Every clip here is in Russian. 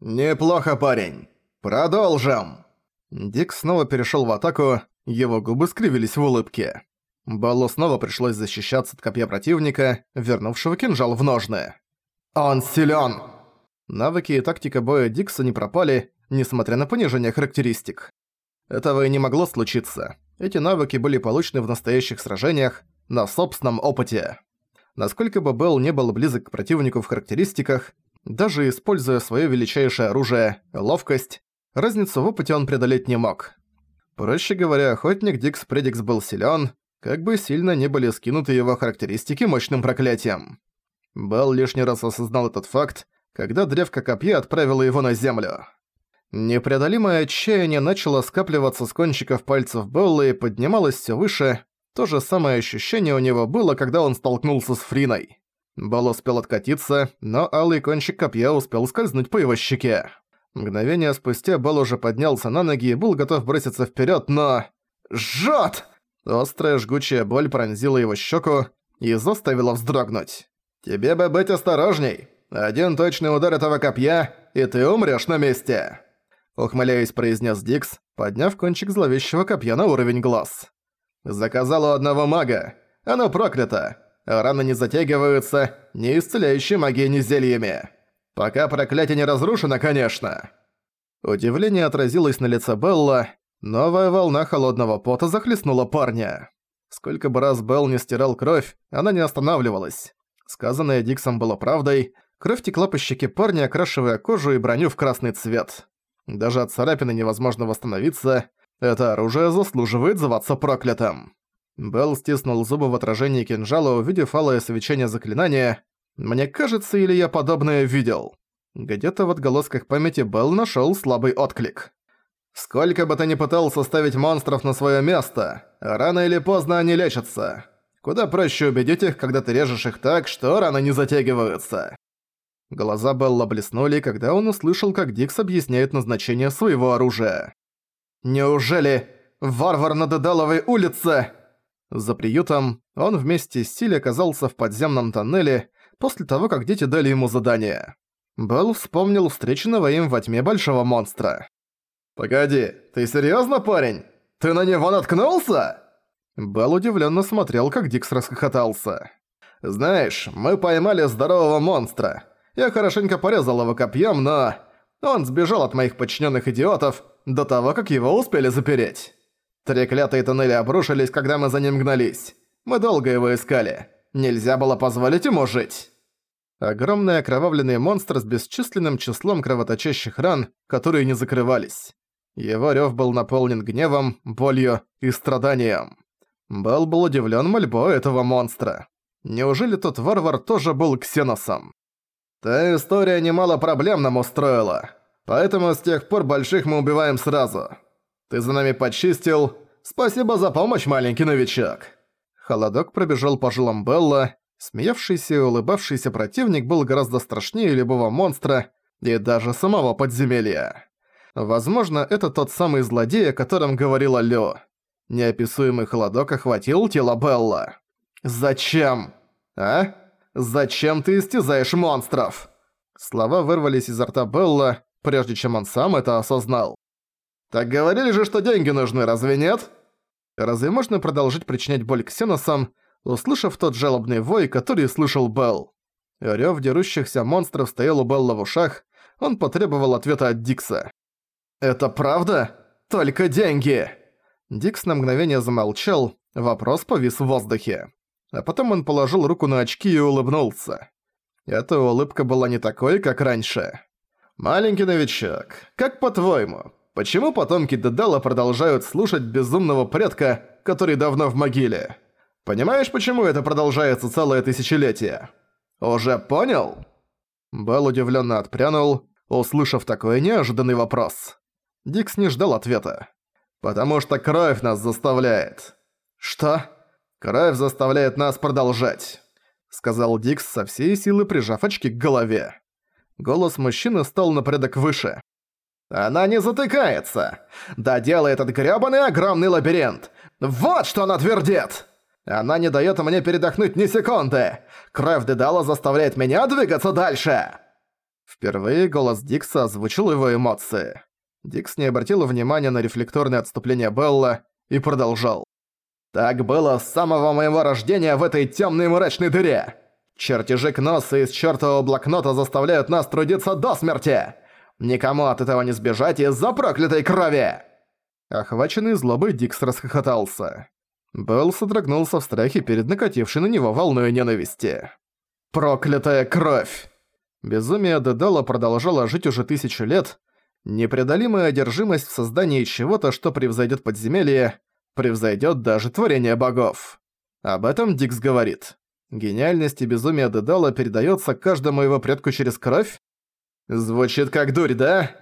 «Неплохо, парень. Продолжим!» Дик снова перешёл в атаку, его губы скривились в улыбке. Баллу снова пришлось защищаться от копья противника, вернувшего кинжал в ножны. «Он силён!» Навыки и тактика боя Дикса не пропали, несмотря на понижение характеристик. Этого и не могло случиться. Эти навыки были получены в настоящих сражениях, на собственном опыте. Насколько бы Белл не был близок к противнику в характеристиках, даже используя своё величайшее оружие – ловкость, разницу в опыте он преодолеть не мог. Проще говоря, охотник Дикс Предикс был силён, как бы сильно не были скинуты его характеристики мощным проклятием. Белл лишний раз осознал этот факт, когда древко копья отправило его на землю. Непреодолимое отчаяние начало скапливаться с кончиков пальцев Беллы и поднималось всё выше. То же самое ощущение у него было, когда он столкнулся с Фриной. Белл успел откатиться, но алый кончик копья успел скользнуть по его щеке. Мгновение спустя Белл уже поднялся на ноги и был готов броситься вперед, но... «Жжёт!» Острая жгучая боль пронзила его щеку и заставила вздрогнуть. «Тебе бы быть осторожней. Один точный удар этого копья, и ты умрёшь на месте!» Ухмыляясь, произнес Дикс, подняв кончик зловещего копья на уровень глаз. «Заказал у одного мага. Оно проклято. Раны не затягиваются, не исцеляющие магией, ни зельями. Пока проклятие не разрушено, конечно». Удивление отразилось на лице Белла, Новая волна холодного пота захлестнула парня. Сколько бы раз Белл не стирал кровь, она не останавливалась. Сказанное Диксом было правдой, кровь текла по щеке парня, окрашивая кожу и броню в красный цвет. Даже от царапины невозможно восстановиться, это оружие заслуживает зваться проклятым. Белл стиснул зубы в отражении кинжала, увидев алое свечение заклинания. «Мне кажется, или я подобное видел?» Где-то в отголосках памяти Белл нашёл слабый отклик. Сколько бы ты ни пытался ставить монстров на своё место, рано или поздно они лечатся. Куда проще убедить их, когда ты режешь их так, что раны не затягиваются. Глаза Белла блеснули, когда он услышал, как Дикс объясняет назначение своего оружия. «Неужели варвар на Дедаловой улице?» За приютом он вместе с Силь оказался в подземном тоннеле после того, как дети дали ему задание. Белл вспомнил встреченного им во тьме большого монстра. «Погоди, ты серьёзно, парень? Ты на него наткнулся?» Белл удивлённо смотрел, как Дикс расхохотался. «Знаешь, мы поймали здорового монстра. Я хорошенько порезал его копьем, но... Он сбежал от моих подчиненных идиотов до того, как его успели запереть. Треклятые тоннели обрушились, когда мы за ним гнались. Мы долго его искали. Нельзя было позволить ему жить». Огромный окровавленный монстр с бесчисленным числом кровоточащих ран, которые не закрывались. Его рёв был наполнен гневом, болью и страданием. Белл был удивлен мольбой этого монстра. Неужели тот варвар тоже был ксеносом? Та история немало проблем нам устроила. Поэтому с тех пор больших мы убиваем сразу. Ты за нами почистил. Спасибо за помощь, маленький новичок. Холодок пробежал по жилам Белла. Смеявшийся и улыбавшийся противник был гораздо страшнее любого монстра и даже самого подземелья. Возможно, это тот самый злодей, о котором говорила Лё. Неописуемый холодок охватил тело Белла. «Зачем? А? Зачем ты истязаешь монстров?» Слова вырвались изо рта Белла, прежде чем он сам это осознал. «Так говорили же, что деньги нужны, разве нет?» Разве можно продолжить причинять боль ксеносам, услышав тот жалобный вой, который слышал Белл? Рёв дерущихся монстров стоял у Белла в ушах, он потребовал ответа от Дикса. «Это правда? Только деньги!» Дикс на мгновение замолчал, вопрос повис в воздухе. А потом он положил руку на очки и улыбнулся. Эта улыбка была не такой, как раньше. «Маленький новичок, как по-твоему, почему потомки Дедала продолжают слушать безумного предка, который давно в могиле? Понимаешь, почему это продолжается целое тысячелетие? Уже понял?» Белл удивленно отпрянул, услышав такой неожиданный вопрос. Дикс не ждал ответа. «Потому что кровь нас заставляет». «Что?» «Кровь заставляет нас продолжать», — сказал Дикс со всей силы прижав очки к голове. Голос мужчины стал на порядок выше. «Она не затыкается! Доделай этот грёбаный огромный лабиринт! Вот что она твердит! Она не даёт мне передохнуть ни секунды! Кровь Дедала заставляет меня двигаться дальше!» Впервые голос Дикса озвучил его эмоции. Дикс не обратил внимания на рефлекторное отступление Белла и продолжал. «Так было с самого моего рождения в этой темной мрачной дыре! Чертежи Кноса из чертового блокнота заставляют нас трудиться до смерти! Никому от этого не сбежать из-за проклятой крови!» Охваченный злобой Дикс расхохотался. Белл содрогнулся в страхе перед накатившей на него волной ненависти. «Проклятая кровь!» Безумие Дедала продолжало жить уже тысячу лет. Непреодолимая одержимость в создании чего-то, что превзойдет подземелье, превзойдет даже творение богов. Об этом Дикс говорит. Гениальность и безумие Дедала передается каждому его предку через кровь? Звучит как дурь, да?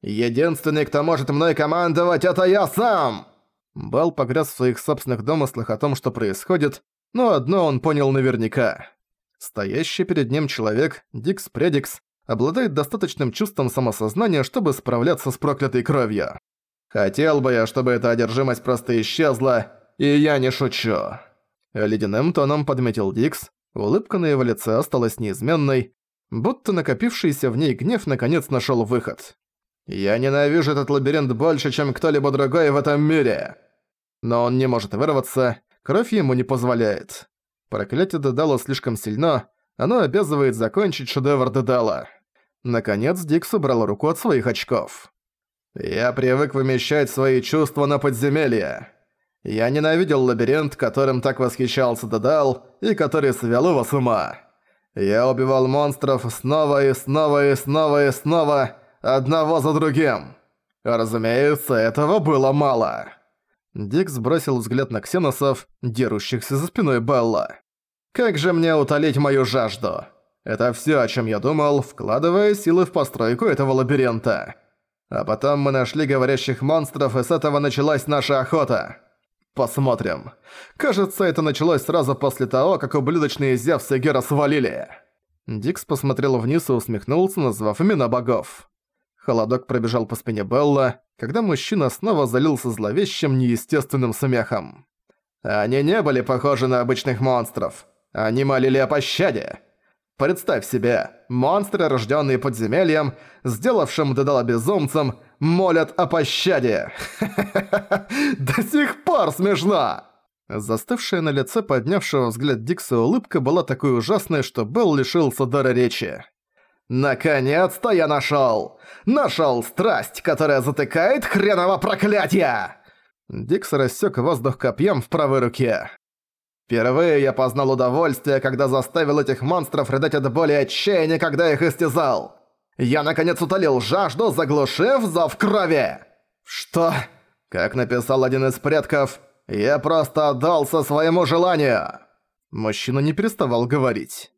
Единственный, кто может мной командовать, это я сам! Бал погряз в своих собственных домыслах о том, что происходит, но одно он понял наверняка. Стоящий перед ним человек, Дикс Предикс, обладает достаточным чувством самосознания, чтобы справляться с проклятой кровью. Хотел бы я, чтобы эта одержимость просто исчезла, и я не шучу. Ледяным тоном подметил Дикс, улыбка на его лице осталась неизменной, будто накопившийся в ней гнев наконец нашел выход. «Я ненавижу этот лабиринт больше, чем кто-либо другой в этом мире!» Но он не может вырваться, кровь ему не позволяет. Проклятие Дедала слишком сильно, оно обязывает закончить шедевр Дедала. Наконец Дикс убрал руку от своих очков. «Я привык вымещать свои чувства на подземелье. Я ненавидел лабиринт, которым так восхищался Дедал, и который свел его с ума. Я убивал монстров снова и снова и снова и снова, одного за другим. Разумеется, этого было мало». Дикс бросил взгляд на ксеносов, дерущихся за спиной Белла. «Как же мне утолить мою жажду? Это всё, о чём я думал, вкладывая силы в постройку этого лабиринта. А потом мы нашли говорящих монстров, и с этого началась наша охота. Посмотрим. Кажется, это началось сразу после того, как ублюдочные Зевс и Гера свалили». Дикс посмотрел вниз и усмехнулся, назвав имена богов. Холодок пробежал по спине Белла, когда мужчина снова залился зловещим, неестественным смехом. Они не были похожи на обычных монстров. Они молили о пощаде. Представь себе, монстры, рожденные подземельем, сделавшим Дедала безумцем, молят о пощаде. До сих пор смешно! Застывшая на лице поднявшего взгляд Дикса улыбка была такой ужасной, что Белл лишился дара речи. «Наконец-то я нашёл! Нашёл страсть, которая затыкает хреново проклятие!» Дикс рассек воздух копьем в правой руке. «Впервые я познал удовольствие, когда заставил этих монстров рыдать от боли и отчаяния, когда их истязал. Я наконец утолил жажду, заглушив зов крови!» «Что?» Как написал один из предков, «Я просто отдался своему желанию!» Мужчина не переставал говорить.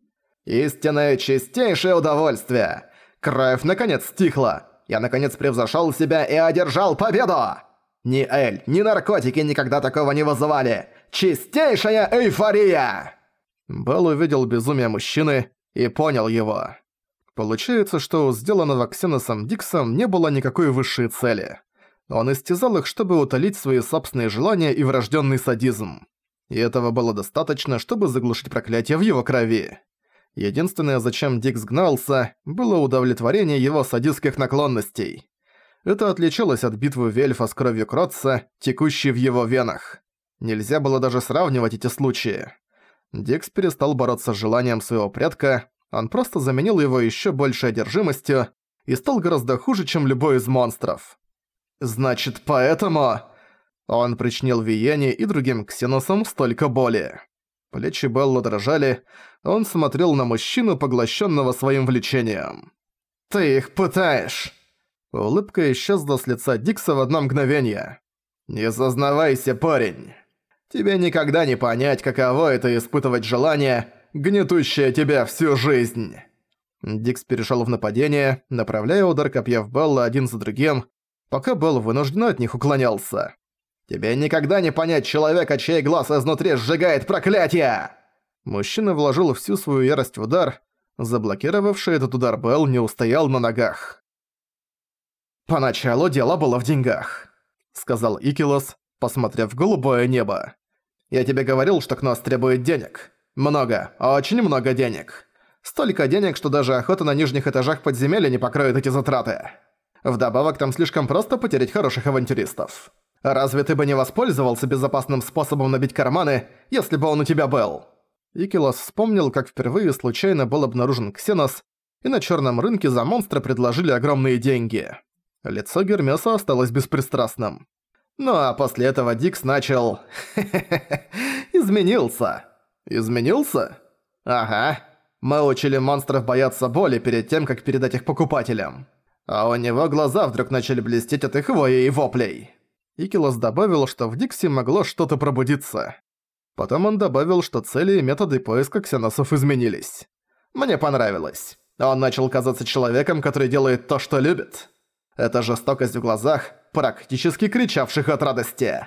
Истинное чистейшее удовольствие! Кровь наконец стихла! Я наконец превзошел себя и одержал победу! Ни эль, ни наркотики никогда такого не вызывали! Чистейшая эйфория!» Белл увидел безумие мужчины и понял его. Получается, что у сделанного Ксеносом Диксом не было никакой высшей цели. Он истязал их, чтобы утолить свои собственные желания и врожденный садизм. И этого было достаточно, чтобы заглушить проклятие в его крови. Единственное, зачем Дикс гнался, было удовлетворение его садистских наклонностей. Это отличалось от битвы Вельфа с кровью Кротца, текущей в его венах. Нельзя было даже сравнивать эти случаи. Дикс перестал бороться с желанием своего предка, он просто заменил его еще большей одержимостью и стал гораздо хуже, чем любой из монстров. Значит, поэтому... Он причинил Виене и другим ксеносам столько боли. Плечи Белла дрожали, он смотрел на мужчину, поглощенного своим влечением. «Ты их пытаешь!» Улыбка исчезла с лица Дикса в одно мгновение. «Не зазнавайся, парень! Тебе никогда не понять, каково это испытывать желание, гнетущее тебя всю жизнь!» Дикс перешел в нападение, направляя удар копья в Белла один за другим, пока Белл вынужденно от них уклонялся. Тебе никогда не понять человека, чей глаз изнутри сжигает проклятие!» Мужчина вложил всю свою ярость в удар. Заблокировавший этот удар Белл не устоял на ногах. «Поначалу дело было в деньгах», — сказал Икилос, посмотрев в голубое небо. «Я тебе говорил, что Кнос требует денег. Много, очень много денег. Столько денег, что даже охота на нижних этажах подземелья не покроет эти затраты. Вдобавок, там слишком просто потерять хороших авантюристов. Разве ты бы не воспользовался безопасным способом набить карманы, если бы он у тебя был?» Икилос вспомнил, как впервые случайно был обнаружен Ксенос, и на черном рынке за монстра предложили огромные деньги. Лицо Гермеса осталось беспристрастным. Ну а после этого Дикс начал... изменился. Изменился? Ага. Мы учили монстров бояться боли перед тем, как передать их покупателям. А у него глаза вдруг начали блестеть от их воя и воплей. Икилос добавил, что в Дикси могло что-то пробудиться. Потом он добавил, что цели и методы поиска ксеносов изменились. Мне понравилось. Он начал казаться человеком, который делает то, что любит. Это жестокость в глазах, практически кричавших от радости.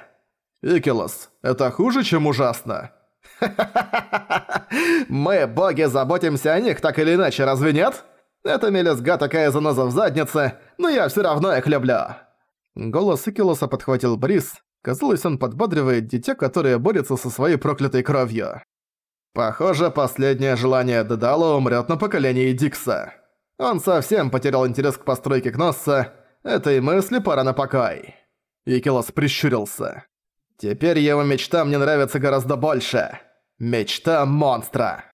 Икилос, это хуже, чем ужасно. Мы, боги, заботимся о них так или иначе, разве нет? Эта мелезга такая заноза в заднице, но я все равно их люблю. Голос Икилоса подхватил Брис. Казалось, он подбадривает дитя, которое борется со своей проклятой кровью. Похоже, последнее желание Дедала умрет на поколении Дикса. Он совсем потерял интерес к постройке Кносса. Этой мысли пора на покой. Икилос прищурился. Теперь его мечта мне нравится гораздо больше. Мечта монстра.